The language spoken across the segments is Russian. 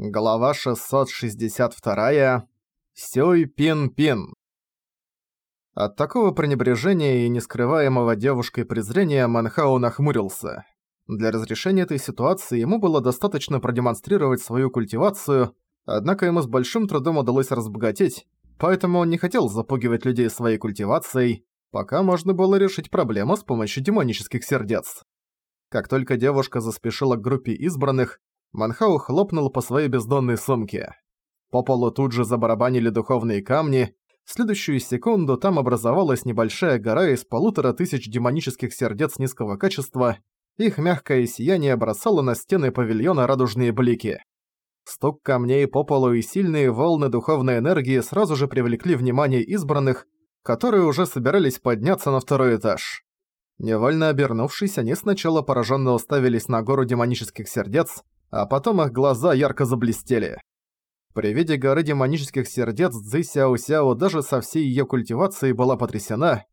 Глава 662. Сёй Пин Пин. От такого пренебрежения и нескрываемого девушкой презрения Манхао нахмурился. Для разрешения этой ситуации ему было достаточно продемонстрировать свою культивацию, однако ему с большим трудом удалось разбогатеть, поэтому он не хотел запугивать людей своей культивацией, пока можно было решить проблему с помощью демонических сердец. Как только девушка заспешила к группе избранных, Манхау хлопнул по своей бездонной сумке. По полу тут же забарабанили духовные камни. В следующую секунду там образовалась небольшая гора из полутора тысяч демонических сердец низкого качества. Их мягкое сияние бросало на стены павильона радужные блики. Стук камней по полу и сильные волны духовной энергии сразу же привлекли внимание избранных, которые уже собирались подняться на второй этаж. Невольно обернувшись, они сначала пораженно уставились на гору демонических сердец, а потом их глаза ярко заблестели. При виде горы демонических сердец Цзы Сяо Сяо даже со всей её культивацией была потрясена.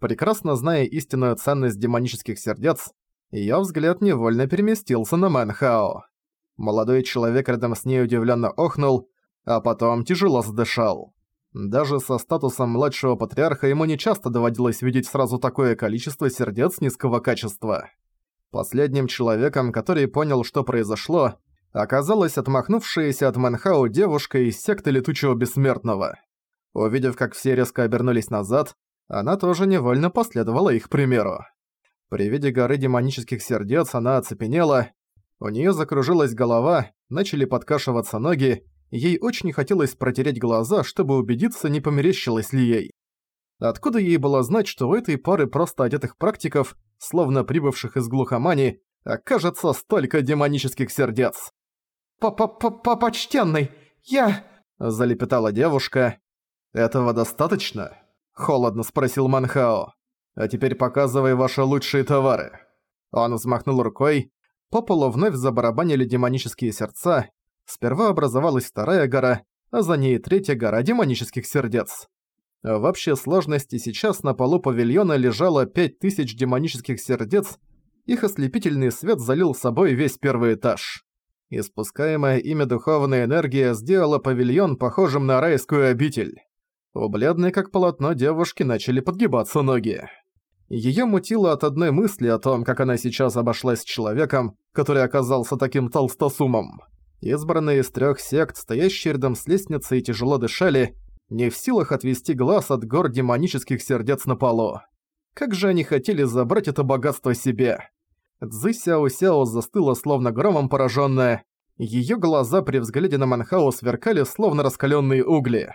Прекрасно зная истинную ценность демонических сердец, её взгляд невольно переместился на Мэн Хао. Молодой человек рядом с ней удивлённо охнул, а потом тяжело задышал. Даже со статусом младшего патриарха ему нечасто доводилось видеть сразу такое количество сердец низкого качества. Последним человеком, который понял, что произошло, оказалась отмахнувшаяся от Манхау девушка из секты Летучего Бессмертного. Увидев, как все резко обернулись назад, она тоже невольно последовала их примеру. При виде горы демонических сердец она оцепенела, у неё закружилась голова, начали подкашиваться ноги, ей очень хотелось протереть глаза, чтобы убедиться, не померещилось ли ей. Откуда ей было знать, что у этой пары просто одетых практиков, словно прибывших из глухомани, окажется столько демонических сердец? «По-по-по-почтенный, я...» – залепетала девушка. «Этого достаточно?» – холодно спросил Манхао. «А теперь показывай ваши лучшие товары». Он взмахнул рукой. По полу вновь забарабанили демонические сердца. Сперва образовалась вторая гора, а за ней третья гора демонических сердец. В общей сложности сейчас на полу павильона лежало 5000 демонических сердец, их ослепительный свет залил собой весь первый этаж. Испускаемая ими духовная энергия сделала павильон похожим на райскую обитель. У бледной как полотно девушки начали подгибаться ноги. Её мутило от одной мысли о том, как она сейчас обошлась с человеком, который оказался таким толстосумом. Избранные из трёх сект, стоящие рядом с лестницей, тяжело дышали, не в силах отвести глаз от гор демонических сердец на полу. Как же они хотели забрать это богатство себе. Цзы Сяо Сяо застыла словно громом пораженная. Её глаза при взгляде на Манхао сверкали словно раскаленные угли.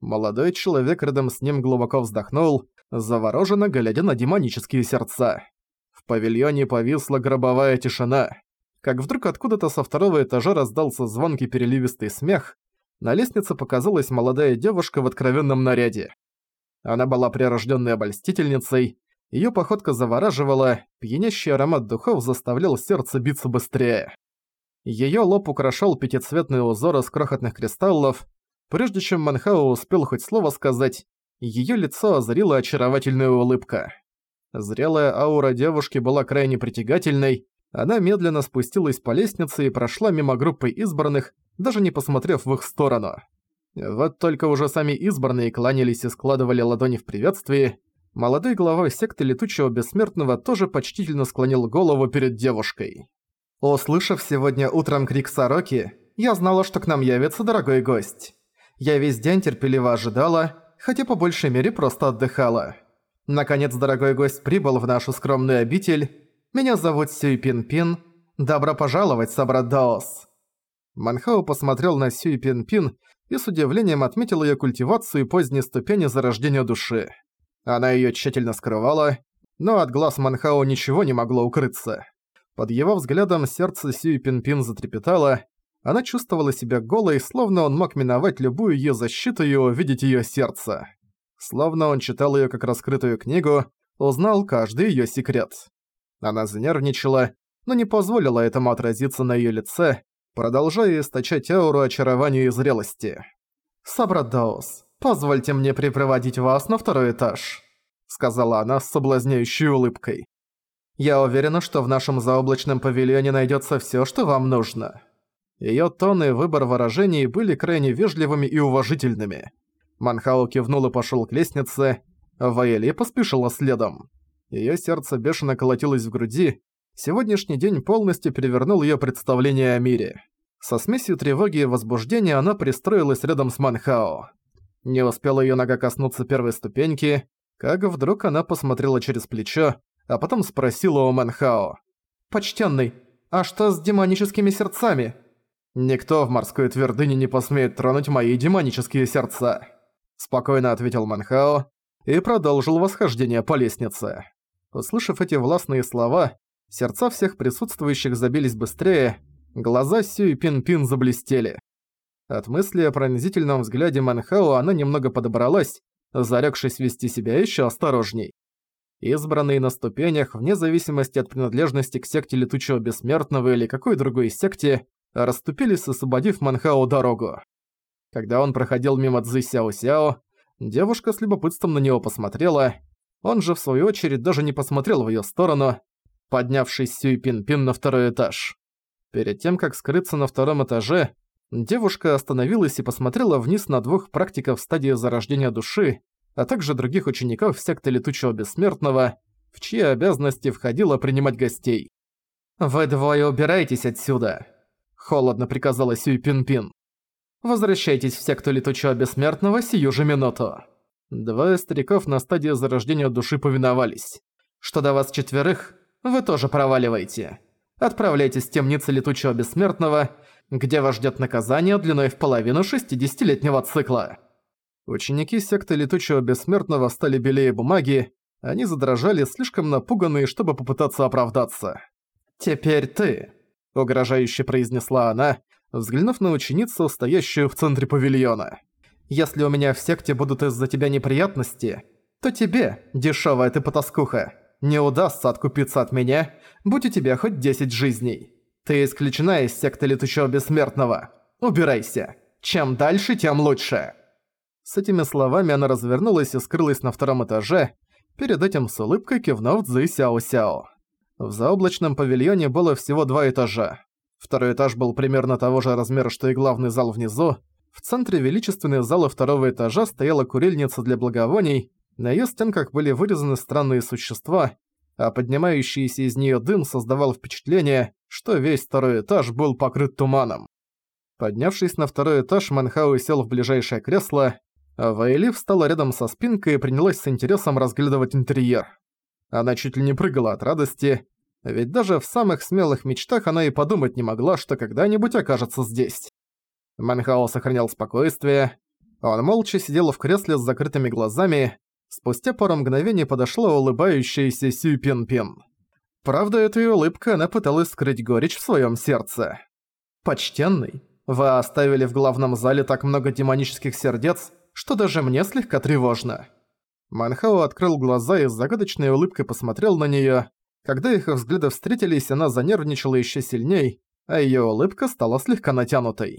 Молодой человек рядом с ним глубоко вздохнул, завороженно глядя на демонические сердца. В павильоне повисла гробовая тишина. Как вдруг откуда-то со второго этажа раздался звонкий переливистый смех, на лестнице показалась молодая девушка в откровенном наряде. Она была прирожденной обольстительницей, ее походка завораживала, пьянящий аромат духов заставлял сердце биться быстрее. Ее лоб украшал пятицветный узор из крохотных кристаллов. Прежде чем Манхао успел хоть слово сказать, ее лицо озарила очаровательная улыбка. Зрелая аура девушки была крайне притягательной, она медленно спустилась по лестнице и прошла мимо группы избранных, даже не посмотрев в их сторону. Вот только уже сами избранные кланялись и складывали ладони в приветствии. Молодой глава секты Летучего Бессмертного тоже почтительно склонил голову перед девушкой. Услышав сегодня утром крик сороки, я знала, что к нам явится дорогой гость. Я весь день терпеливо ожидала, хотя по большей мере просто отдыхала. Наконец дорогой гость прибыл в нашу скромную обитель. Меня зовут Сюй Пин Пин. Добро пожаловать, собрат Даос. Манхао посмотрел на Сюй Пин Пин и с удивлением отметил ее культивацию поздней ступени зарождения души. Она ее тщательно скрывала, но от глаз Манхао ничего не могло укрыться. Под его взглядом сердце Сюй Пин Пин затрепетало, она чувствовала себя голой, словно он мог миновать любую ее защиту и увидеть ее сердце. Словно он читал ее как раскрытую книгу, узнал каждый ее секрет. Она занервничала, но не позволила этому отразиться на ее лице, продолжая источать ауру очарования и зрелости. «Сабрадаус, позвольте мне припроводить вас на второй этаж», сказала она с соблазняющей улыбкой. «Я уверена, что в нашем заоблачном павильоне найдется всё, что вам нужно». Её тон и выбор выражений были крайне вежливыми и уважительными. Манхао кивнул и пошёл к лестнице, Ваэли поспешила следом. Её сердце бешено колотилось в груди. Сегодняшний день полностью перевернул её представление о мире. Со смесью тревоги и возбуждения она пристроилась рядом с Манхао. Не успела её нога коснуться первой ступеньки, как вдруг она посмотрела через плечо, а потом спросила у Манхао. «Почтенный, а что с демоническими сердцами?» «Никто в морской твердыне не посмеет тронуть мои демонические сердца», спокойно ответил Манхао и продолжил восхождение по лестнице. Услышав эти властные слова, сердца всех присутствующих забились быстрее, глаза Сюй Пин-Пин заблестели. От мысли о пронзительном взгляде Манхао она немного подобралась, зарекшись вести себя еще осторожней. Избранные на ступенях, вне зависимости от принадлежности к секте Летучего Бессмертного или какой другой секте, расступились, освободив Манхао дорогу. Когда он проходил мимо Цзы Сяо-Сяо, девушка с любопытством на него посмотрела, он же в свою очередь даже не посмотрел в её сторону, поднявшись Сюй Пин-Пин на второй этаж. Перед тем, как скрыться на втором этаже, девушка остановилась и посмотрела вниз на двух практиков стадии зарождения души, а также других учеников секты Летучего Бессмертного, в чьи обязанности входило принимать гостей. «Вы двое убирайтесь отсюда!» Холодно приказала Сюй Пин-Пин. «Возвращайтесь в секту Летучего Бессмертного сию же минуту». Двое стариков на стадии зарождения души повиновались. «Что до вас четверых, вы тоже проваливайте. Отправляйтесь в темницы Летучего Бессмертного, где вас ждет наказание длиной в половину 60-летнего цикла». Ученики секты Летучего Бессмертного стали белее бумаги, они задрожали, слишком напуганные, чтобы попытаться оправдаться. «Теперь ты», — угрожающе произнесла она, взглянув на ученицу, стоящую в центре павильона. «Если у меня в секте будут из-за тебя неприятности, то тебе, дешевая ты потаскуха, не удастся откупиться от меня, будь у тебя хоть 10 жизней. Ты исключена из секты летучего бессмертного. Убирайся. Чем дальше, тем лучше». С этими словами она развернулась и скрылась на втором этаже, перед этим с улыбкой кивнув Цзы Сяо-Сяо. В заоблачном павильоне было всего два этажа. Второй этаж был примерно того же размера, что и главный зал внизу. В центре величественной зала второго этажа стояла курильница для благовоний, на её стенках были вырезаны странные существа, а поднимающийся из неё дым создавал впечатление, что весь второй этаж был покрыт туманом. Поднявшись на второй этаж, Манхау сел в ближайшее кресло, а Вайли встала рядом со спинкой и принялась с интересом разглядывать интерьер. Она чуть ли не прыгала от радости, ведь даже в самых смелых мечтах она и подумать не могла, что когда-нибудь окажется здесь. Манхао сохранял спокойствие. Он молча сидел в кресле с закрытыми глазами. Спустя пару мгновений подошла улыбающаяся Сюй Пин Пин. Правда, этой улыбкой она пыталась скрыть горечь в своем сердце. «Почтенный, вы оставили в главном зале так много демонических сердец, что даже мне слегка тревожно». Манхао открыл глаза и с загадочной улыбкой посмотрел на неё. Когда их взгляды встретились, она занервничала ещё сильней, а её улыбка стала слегка натянутой.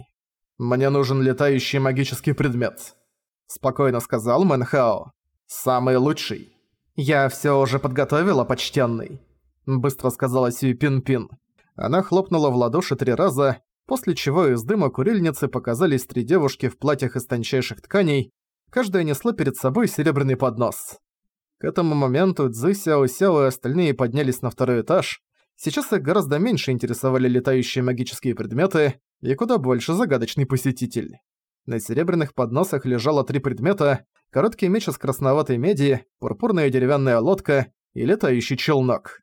«Мне нужен летающий магический предмет», — спокойно сказал Манхао. «Самый лучший». «Я всё уже подготовила, почтенный», — быстро сказала Сюй Пин-Пин. Она хлопнула в ладоши три раза, после чего из дыма курильницы показались три девушки в платьях из тончайших тканей, Каждая несла перед собой серебряный поднос. К этому моменту Цзы Сяо Сяо и остальные поднялись на второй этаж. Сейчас их гораздо меньше интересовали летающие магические предметы и куда больше загадочный посетитель. На серебряных подносах лежало три предмета, короткий меч из красноватой меди, пурпурная деревянная лодка и летающий челнок.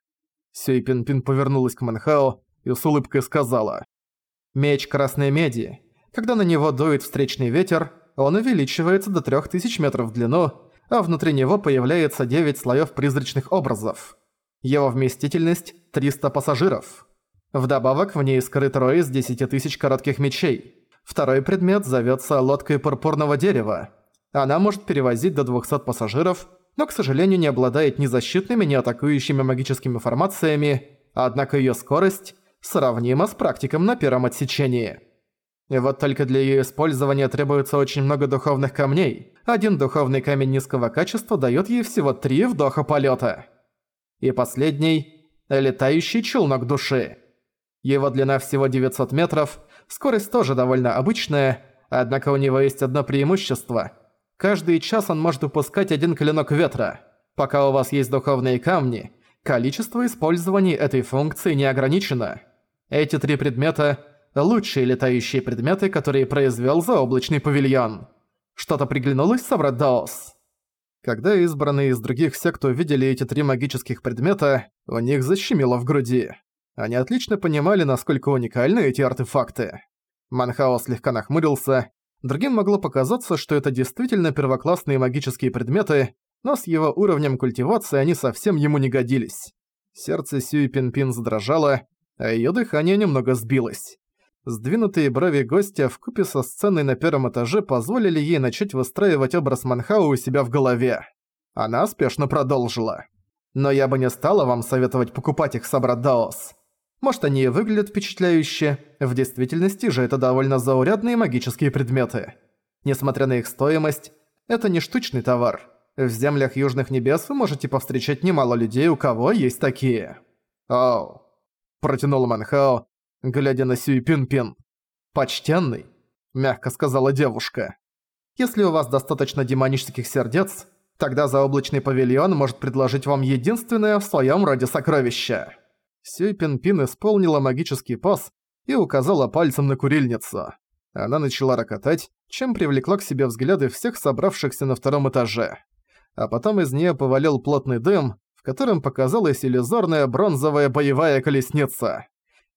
Сюй Пин Пин повернулась к Манхао и с улыбкой сказала. «Меч красной меди. Когда на него дует встречный ветер, он увеличивается до 3000 метров в длину, а внутри него появляется 9 слоев призрачных образов. Его вместительность – 300 пассажиров. Вдобавок в ней скрыт рой из 10 тысяч коротких мечей. Второй предмет зовется лодкой пурпурного дерева. Она может перевозить до 200 пассажиров, но, к сожалению, не обладает ни защитными, ни атакующими магическими формациями, однако ее скорость сравнима с практиком на первом отсечении. И вот только для её использования требуется очень много духовных камней. Один духовный камень низкого качества даёт ей всего три вдоха полёта. И последний – летающий челнок души. Его длина всего 900 метров, Скорость тоже довольно обычная, однако у него есть одно преимущество. Каждый час он может выпускать один клинок ветра. Пока у вас есть духовные камни, количество использований этой функции не ограничено. Эти три предмета – лучшие летающие предметы, которые произвел заоблачный павильон. Что-то приглянулось, собрат Даос? Когда избранные из других сект увидели эти три магических предмета, у них защемило в груди. Они отлично понимали, насколько уникальны эти артефакты. Манхао слегка нахмурился. Другим могло показаться, что это действительно первоклассные магические предметы, но с его уровнем культивации они совсем ему не годились. Сердце Сюи Пинпин задрожало, а её дыхание немного сбилось. Сдвинутые брови гостя вкупе со сценой на первом этаже позволили ей начать выстраивать образ Манхау у себя в голове. Она спешно продолжила. «Но я бы не стала вам советовать покупать их, собрат Даос. Может, они и выглядят впечатляюще, в действительности же это довольно заурядные магические предметы. Несмотря на их стоимость, это не штучный товар. В землях Южных Небес вы можете повстречать немало людей, у кого есть такие». «Оу», – протянул Манхао, глядя на Сюй Пин-Пин. «Почтенный», — мягко сказала девушка. «Если у вас достаточно демонических сердец, тогда заоблачный павильон может предложить вам единственное в своем роде сокровище». Сюй Пин-Пин исполнила магический пас и указала пальцем на курильницу. Она начала рокотать, чем привлекла к себе взгляды всех собравшихся на втором этаже. А потом из нее повалил плотный дым, в котором показалась иллюзорная бронзовая боевая колесница.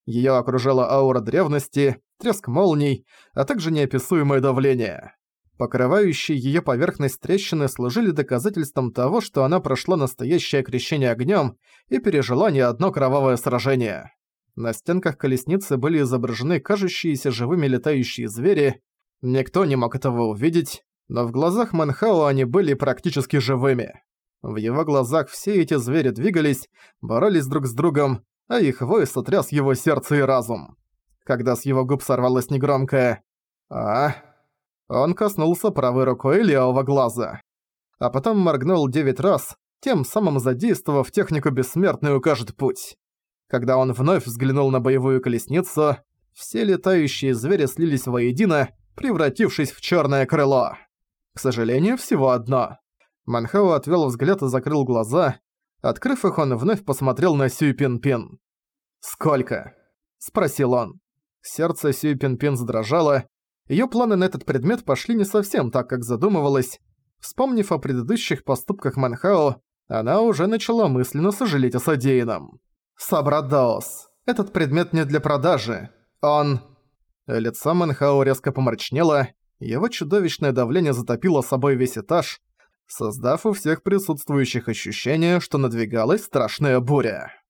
Её окружала аура древности, треск молний, а также неописуемое давление. Покрывающие её поверхность трещины служили доказательством того, что она прошла настоящее крещение огнём и пережила не одно кровавое сражение. На стенках колесницы были изображены кажущиеся живыми летающие звери. Никто не мог этого увидеть, но в глазах Манхао они были практически живыми. В его глазах все эти звери двигались, боролись друг с другом, а их вой сотряс его сердце и разум. Когда с его губ сорвалось негромкое «А?», он коснулся правой рукой левого глаза. А потом моргнул девять раз, тем самым задействовав технику «Бессмертный укажет путь». Когда он вновь взглянул на боевую колесницу, все летающие звери слились воедино, превратившись в черное крыло. К сожалению, всего одно. Манхао отвел взгляд и закрыл глаза, Открыв их, он вновь посмотрел на Сюй Пин Пин. «Сколько?» – спросил он. Сердце Сюй Пин Пин задрожало. Её планы на этот предмет пошли не совсем так, как задумывалось. Вспомнив о предыдущих поступках Манхао, она уже начала мысленно сожалеть о содеянном. «Собрат Даос, этот предмет не для продажи. Он...» Лицо Манхао резко помрачнело, его чудовищное давление затопило собой весь этаж, создав у всех присутствующих ощущение, что надвигалась страшная буря.